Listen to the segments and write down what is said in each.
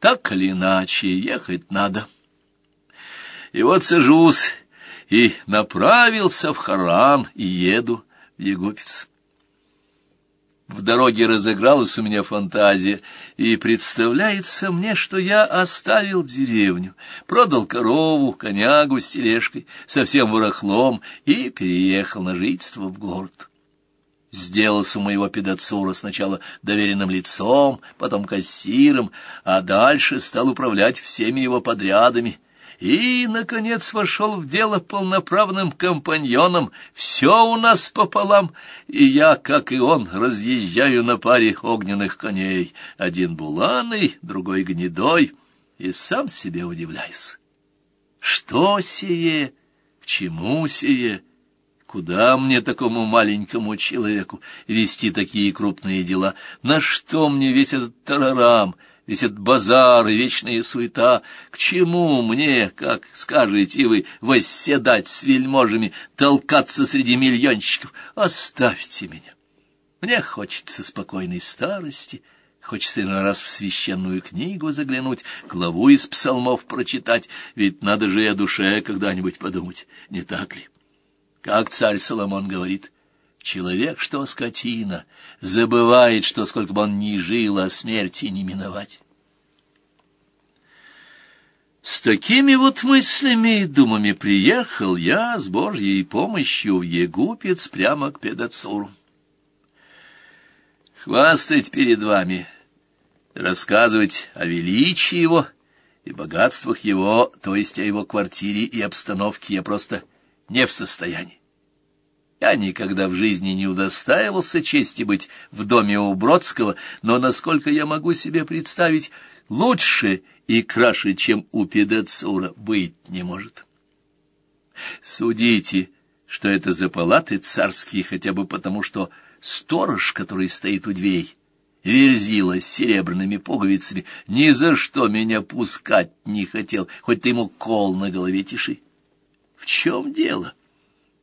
Так или иначе, ехать надо. И вот сажусь и направился в Харан и еду в Егупец. В дороге разыгралась у меня фантазия, и представляется мне, что я оставил деревню, продал корову, конягу с тележкой, совсем ворохлом и переехал на жительство в город. Сделался у моего педацура сначала доверенным лицом, потом кассиром, а дальше стал управлять всеми его подрядами — и, наконец, вошел в дело полноправным компаньоном. Все у нас пополам, и я, как и он, разъезжаю на паре огненных коней. Один буланый, другой гнедой, и сам себе удивляюсь. Что сие? К чему сие? Куда мне, такому маленькому человеку, вести такие крупные дела? На что мне весь этот тарарам — весь этот базар и вечная суета. К чему мне, как скажете вы, восседать с вельможами, толкаться среди миллионщиков? Оставьте меня. Мне хочется спокойной старости, хочется иной раз в священную книгу заглянуть, главу из псалмов прочитать, ведь надо же и о душе когда-нибудь подумать, не так ли? Как царь Соломон говорит — Человек, что скотина, забывает, что сколько бы он ни жил, а смерти не миновать. С такими вот мыслями и думами приехал я с Божьей помощью в Егупец прямо к педацуру. Хвастать перед вами, рассказывать о величии его и богатствах его, то есть о его квартире и обстановке, я просто не в состоянии. Я никогда в жизни не удостаивался чести быть в доме у Бродского, но, насколько я могу себе представить, лучше и краше, чем у Педацура, быть не может. Судите, что это за палаты царские, хотя бы потому, что сторож, который стоит у дверей, верзила с серебряными пуговицами, ни за что меня пускать не хотел, хоть ты ему кол на голове тиши. В чем дело?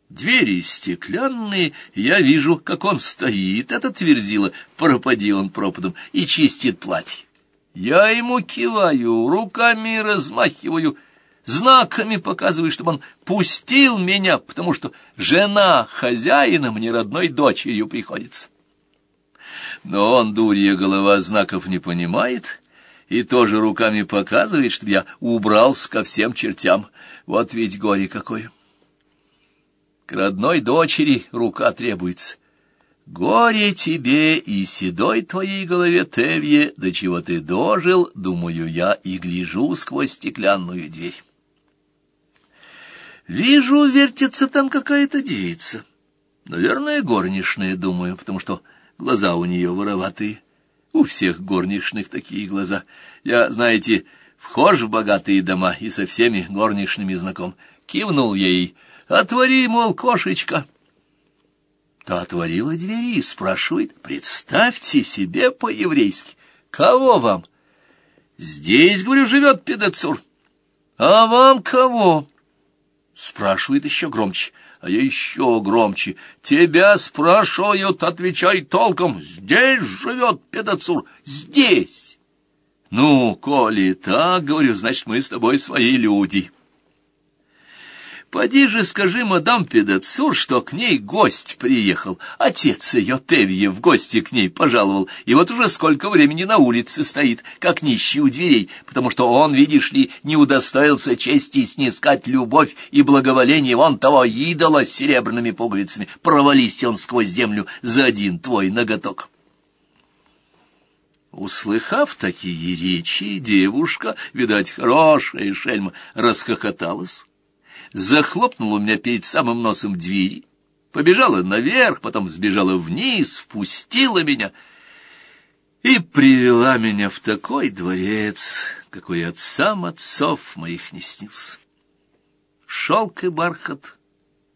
Двери стеклянные, я вижу, как он стоит, этот верзила, пропади он пропадом, и чистит платье. Я ему киваю, руками размахиваю, знаками показываю, чтобы он пустил меня, потому что жена хозяина мне родной дочерью приходится. Но он, дурья голова, знаков не понимает и тоже руками показывает, что я убрался ко всем чертям. Вот ведь горе какое! К родной дочери рука требуется. Горе тебе и седой твоей голове, Тевье, до чего ты дожил, думаю я, и гляжу сквозь стеклянную дверь. Вижу, вертится там какая-то девица. Наверное, горничная, думаю, потому что глаза у нее вороватые. У всех горничных такие глаза. Я, знаете, вхож в богатые дома и со всеми горничными знаком. Кивнул ей — Отвори, мол, кошечка. Та отворила двери и спрашивает, представьте себе по-еврейски, кого вам? Здесь, говорю, живет педацур. А вам кого? Спрашивает еще громче, а я еще громче. Тебя спрашивают, отвечай толком. Здесь живет педацур, здесь. Ну, коли так, говорю, значит, мы с тобой свои люди. Поди же скажи мадам Педацур, что к ней гость приехал. Отец ее, Тевье, в гости к ней пожаловал, и вот уже сколько времени на улице стоит, как нищий у дверей, потому что он, видишь ли, не удостоился чести снискать любовь и благоволение вон того идола с серебряными пуговицами. Провались он сквозь землю за один твой ноготок. Услыхав такие речи, девушка, видать, хорошая шельма, расхохоталась захлопнула у меня перед самым носом двери, побежала наверх, потом сбежала вниз, впустила меня и привела меня в такой дворец, какой отцам отцов моих не снился. Шелк и бархат,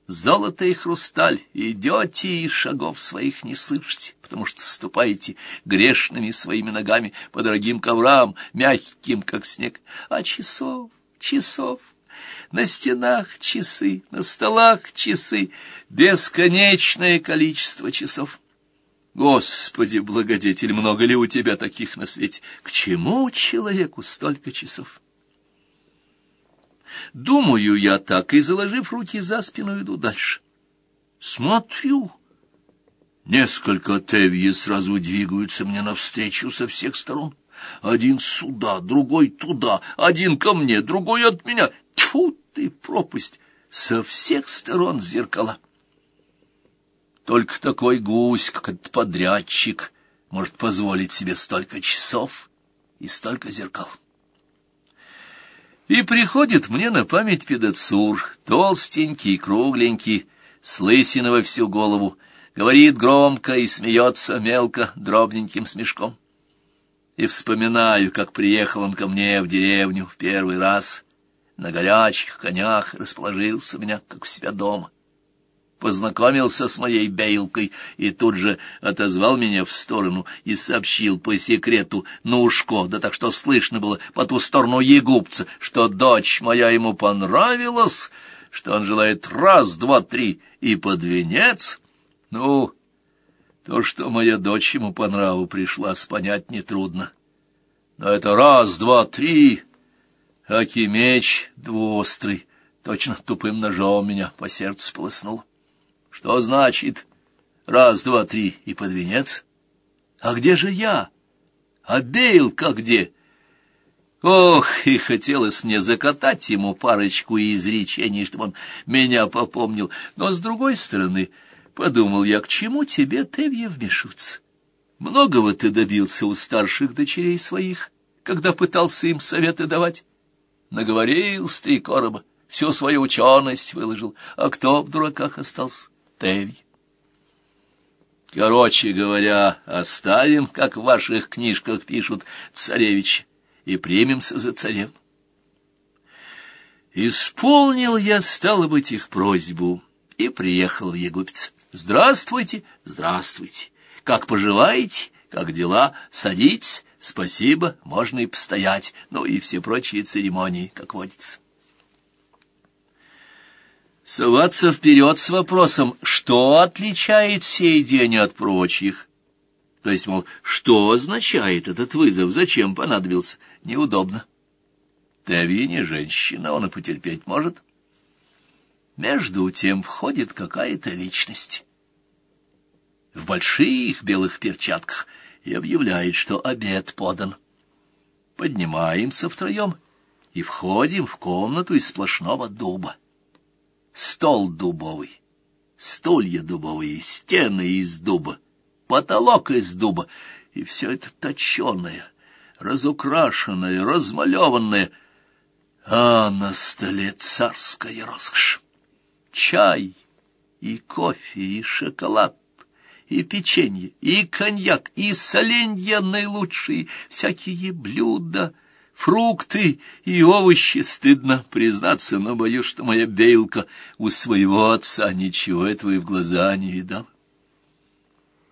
золото и хрусталь, идете и шагов своих не слышите, потому что ступаете грешными своими ногами по дорогим коврам, мягким, как снег, а часов, часов на стенах часы, на столах часы, бесконечное количество часов. Господи, благодетель, много ли у тебя таких на свете? К чему человеку столько часов? Думаю я так, и, заложив руки за спину, иду дальше. Смотрю. Несколько тевьи сразу двигаются мне навстречу со всех сторон. Один сюда, другой туда, один ко мне, другой от меня. Тьфу ты, пропасть! Со всех сторон зеркала. Только такой гусь, как этот подрядчик, может позволить себе столько часов и столько зеркал. И приходит мне на память педацур, толстенький, кругленький, с лысиной во всю голову, говорит громко и смеется мелко, дробненьким смешком. И вспоминаю, как приехал он ко мне в деревню в первый раз, на горячих конях расположился меня, как у себя дома познакомился с моей бейлкой и тут же отозвал меня в сторону и сообщил по секрету на ушко, да так что слышно было по ту сторону егупца, что дочь моя ему понравилась, что он желает раз, два, три и под венец. Ну, то, что моя дочь ему по нраву пришла, понять нетрудно. Но это раз, два, три, аки меч двуострый, точно тупым ножом меня по сердцу полоснул. Что значит раз, два, три и под венец? А где же я? А Бейлка где? Ох, и хотелось мне закатать ему парочку изречений, чтобы он меня попомнил. Но, с другой стороны, подумал я, к чему тебе, Тевье, вмешиваться? Многого ты добился у старших дочерей своих, когда пытался им советы давать. Наговорил с три короба, всю свою ученость выложил, а кто в дураках остался? Теви. Короче говоря, оставим, как в ваших книжках пишут, царевич, и примемся за царем. Исполнил я, стало быть, их просьбу и приехал в Егупец. Здравствуйте, здравствуйте. Как поживаете? Как дела? Садитесь. Спасибо, можно и постоять. Ну и все прочие церемонии, как водится. Соваться вперед с вопросом, что отличает сей день от прочих? То есть, мол, что означает этот вызов, зачем понадобился? Неудобно. Теви не женщина, он и потерпеть может. Между тем входит какая-то личность. В больших белых перчатках и объявляет, что обед подан. Поднимаемся втроем и входим в комнату из сплошного дуба стол дубовый, стулья дубовые, стены из дуба, потолок из дуба, и все это точеное, разукрашенное, размалеванное, а на столе царская роскошь. Чай и кофе, и шоколад, и печенье, и коньяк, и соленья наилучшие, всякие блюда — Фрукты и овощи, стыдно признаться, но боюсь, что моя Бейлка у своего отца ничего этого и в глаза не видала.